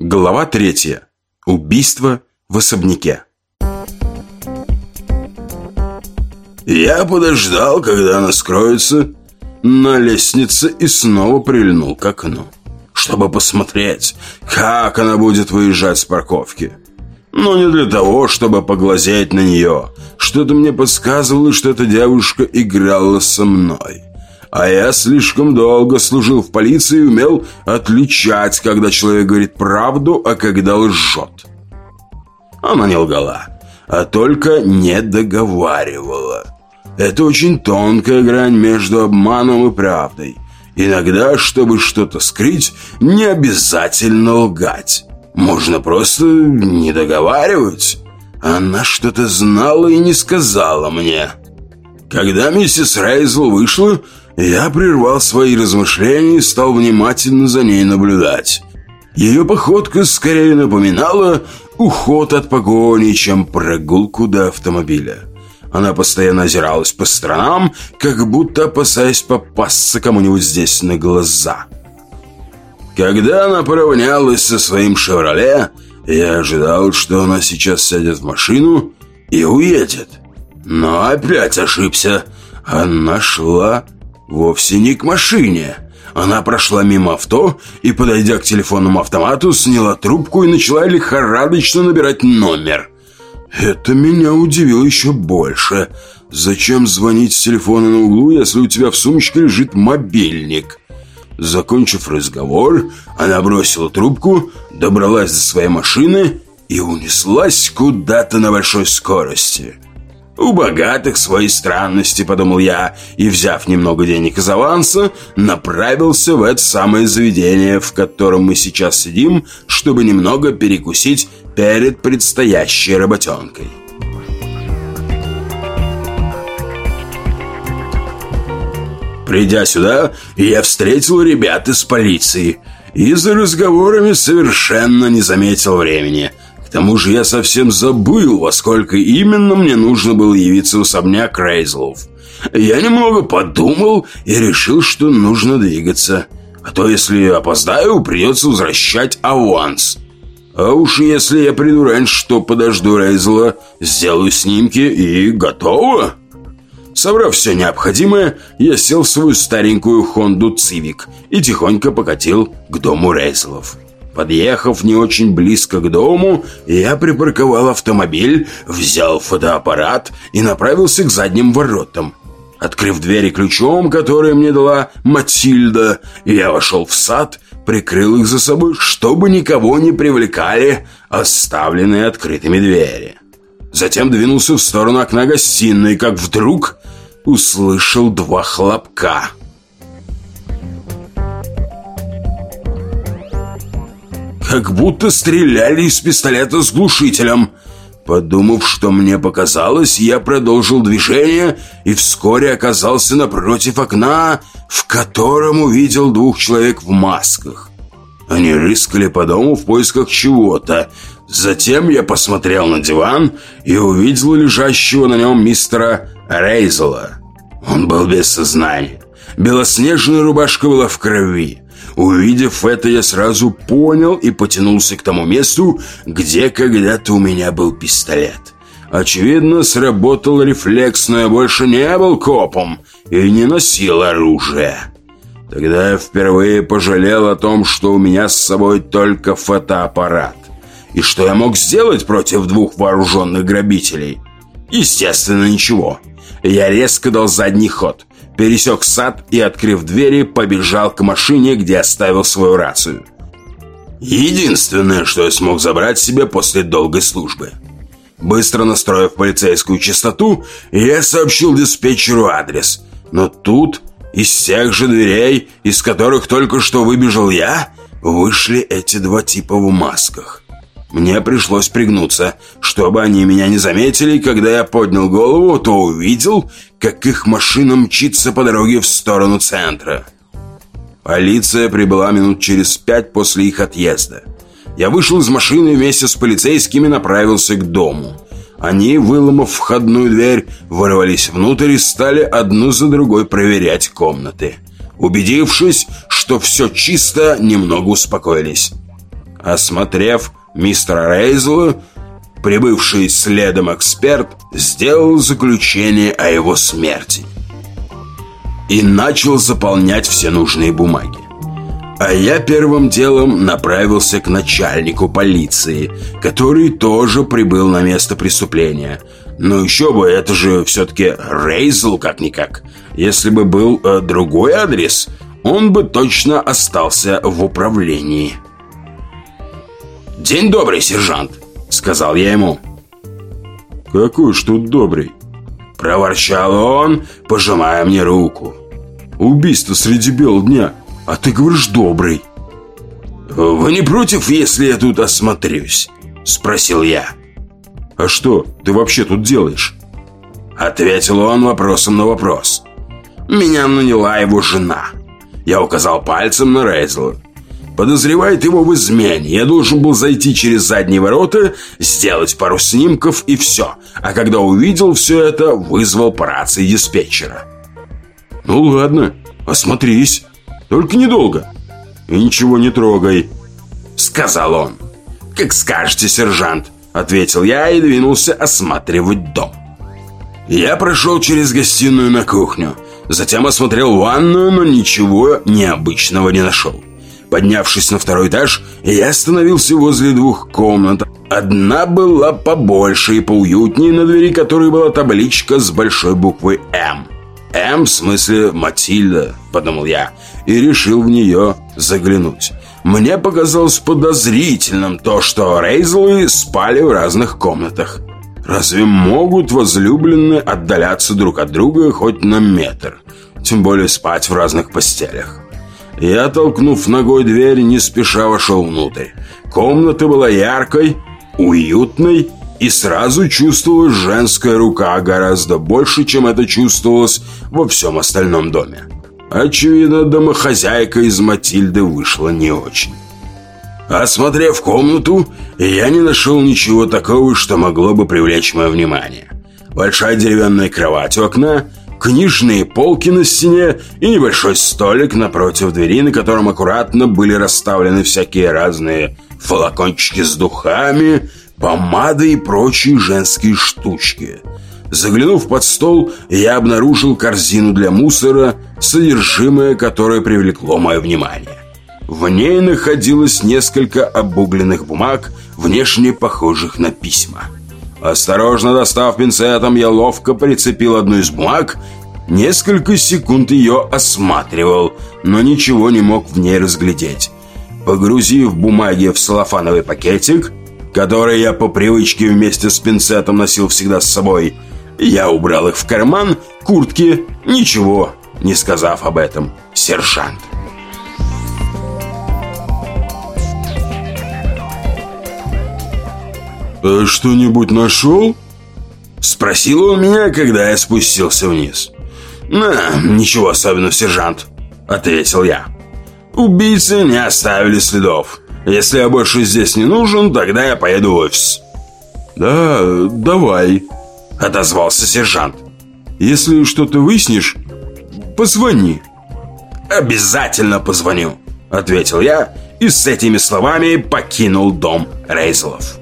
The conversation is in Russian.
Глава третья. Убийство в особняке. Я подождал, когда она скроется на лестнице и снова прильнул к окну, чтобы посмотреть, как она будет выезжать с парковки. Но не для того, чтобы поглазеть на нее. Что-то мне подсказывало, что эта девушка играла со мной. А я слишком долго служил в полиции и умел отличать, когда человек говорит правду, а когда лжет. Она не лгала, а только не договаривала. Это очень тонкая грань между обманом и правдой. Иногда, чтобы что-то скрыть, не обязательно лгать. Можно просто не договаривать. Она что-то знала и не сказала мне. Когда миссис Рейзл вышла, я прервал свои размышления и стал внимательно за ней наблюдать. Ее походка скорее напоминала уход от погони, чем прогулку до автомобиля. Она постоянно озиралась по сторонам, как будто опасаясь попасться кому-нибудь здесь на глаза. Когда она поравнялась со своим «Шевроле», я ожидал, что она сейчас сядет в машину и уедет. Но опять ошибся. Она шла Вовсе не к машине. Она прошла мимо авто и, подойдя к телефонному автомату, сняла трубку и начала лихорадочно набирать номер. Это меня удивило еще больше. Зачем звонить с телефона на углу, если у тебя в сумочке лежит мобильник? Закончив разговор, она бросила трубку, добралась до своей машины и унеслась куда-то на большой скорости. «У богатых свои странности», — подумал я, и, взяв немного денег из аванса, направился в это самое заведение, в котором мы сейчас сидим, чтобы немного перекусить перед предстоящей работенкой. Придя сюда, я встретил ребят из полиции и за разговорами совершенно не заметил времени — к тому же я совсем забыл, во сколько именно мне нужно было явиться в особняк Рейзлов. Я немного подумал и решил, что нужно двигаться. А то, если опоздаю, придется возвращать аванс. А уж если я приду раньше, то подожду Рейзла, сделаю снимки и готово. Собрав все необходимое, я сел в свою старенькую Хонду Цивик и тихонько покатил к дому Рейзлов. Подъехав не очень близко к дому, я припарковал автомобиль, взял фотоаппарат и направился к задним воротам. Открыв двери ключом, который мне дала Матильда, я вошел в сад, прикрыл их за собой, чтобы никого не привлекали оставленные открытыми двери. Затем двинулся в сторону окна гостиной, как вдруг услышал два хлопка – как будто стреляли из пистолета с глушителем. Подумав, что мне показалось, я продолжил движение и вскоре оказался напротив окна, в котором увидел двух человек в масках. Они рыскали по дому в поисках чего-то. Затем я посмотрел на диван и увидел лежащего на нем мистера Рейзела. Он был без сознания. Белоснежная рубашка была в крови. Увидев это, я сразу понял и потянулся к тому месту, где когда-то у меня был пистолет. Очевидно, сработал рефлекс, но я больше не был копом и не носил оружие. Тогда я впервые пожалел о том, что у меня с собой только фотоаппарат. И что я мог сделать против двух вооруженных грабителей? Естественно, ничего. Я резко дал задний ход пересек сад и, открыв двери, побежал к машине, где оставил свою рацию. Единственное, что я смог забрать себе после долгой службы. Быстро настроив полицейскую частоту, я сообщил диспетчеру адрес. Но тут из тех же дверей, из которых только что выбежал я, вышли эти два типа в масках. Мне пришлось пригнуться, чтобы они меня не заметили, и когда я поднял голову, то увидел, как их машина мчится по дороге в сторону центра. Полиция прибыла минут через пять после их отъезда. Я вышел из машины вместе с полицейскими направился к дому. Они, выломав входную дверь, ворвались внутрь и стали одну за другой проверять комнаты. Убедившись, что все чисто, немного успокоились. Осмотрев мистера Рейзела, прибывший следом эксперт сделал заключение о его смерти и начал заполнять все нужные бумаги. А я первым делом направился к начальнику полиции, который тоже прибыл на место преступления. Но еще бы, это же все-таки Рейзл как-никак. Если бы был э, другой адрес, он бы точно остался в управлении. «День добрый, сержант», — сказал я ему. «Какой ж тут добрый?» Проворчал он, пожимая мне руку. «Убийство среди бел дня, а ты говоришь добрый». «Вы не против, если я тут осмотрюсь?» Спросил я. «А что ты вообще тут делаешь?» Ответил он вопросом на вопрос. «Меня наняла его жена». Я указал пальцем на Рейзела. Подозревает его в измене. Я должен был зайти через задние ворота, сделать пару снимков и все. А когда увидел все это, вызвал по рации диспетчера. «Ну ладно, осмотрись. Только недолго. И ничего не трогай», — сказал он. «Как скажете, сержант», — ответил я и двинулся осматривать дом. Я прошел через гостиную на кухню, затем осмотрел ванную, но ничего необычного не нашел. Поднявшись на второй этаж, я остановился возле двух комнат. Одна была побольше и поуютнее, на двери которой была табличка с большой буквой «М». «М» в смысле «Матильда», подумал я, и решил в нее заглянуть. Мне показалось подозрительным то, что Рейзлы спали в разных комнатах. Разве могут возлюбленные отдаляться друг от друга хоть на метр? Тем более спать в разных постелях. Я, толкнув ногой дверь, не спеша вошел внутрь. Комната была яркой, уютной, и сразу чувствовалась женская рука гораздо больше, чем это чувствовалось во всем остальном доме. Очевидно, домохозяйка из Матильды вышла не очень. Осмотрев комнату, я не нашел ничего такого, что могло бы привлечь мое внимание. Большая деревянная кровать у окна, книжные полки на стене и небольшой столик напротив двери, на котором аккуратно были расставлены всякие разные флакончики с духами, помадой и прочие женские штучки. Заглянув под стол, я обнаружил корзину для мусора, содержимое которой привлекло мое внимание. В ней находилось несколько обугленных бумаг, внешне похожих на письма. Осторожно достав пинцетом, я ловко прицепил одну из бумаг, несколько секунд ее осматривал, но ничего не мог в ней разглядеть. Погрузив бумаги в салофановый пакетик, который я по привычке вместе с пинцетом носил всегда с собой, я убрал их в карман куртки, ничего не сказав об этом сержант. «А что-нибудь нашел?» Спросил он меня, когда я спустился вниз. «На, ничего особенного, сержант», — ответил я. «Убийцы не оставили следов. Если я больше здесь не нужен, тогда я поеду в офис». «Да, давай», — отозвался сержант. «Если что-то выяснишь, позвони». «Обязательно позвоню», — ответил я и с этими словами покинул дом Рейзелов.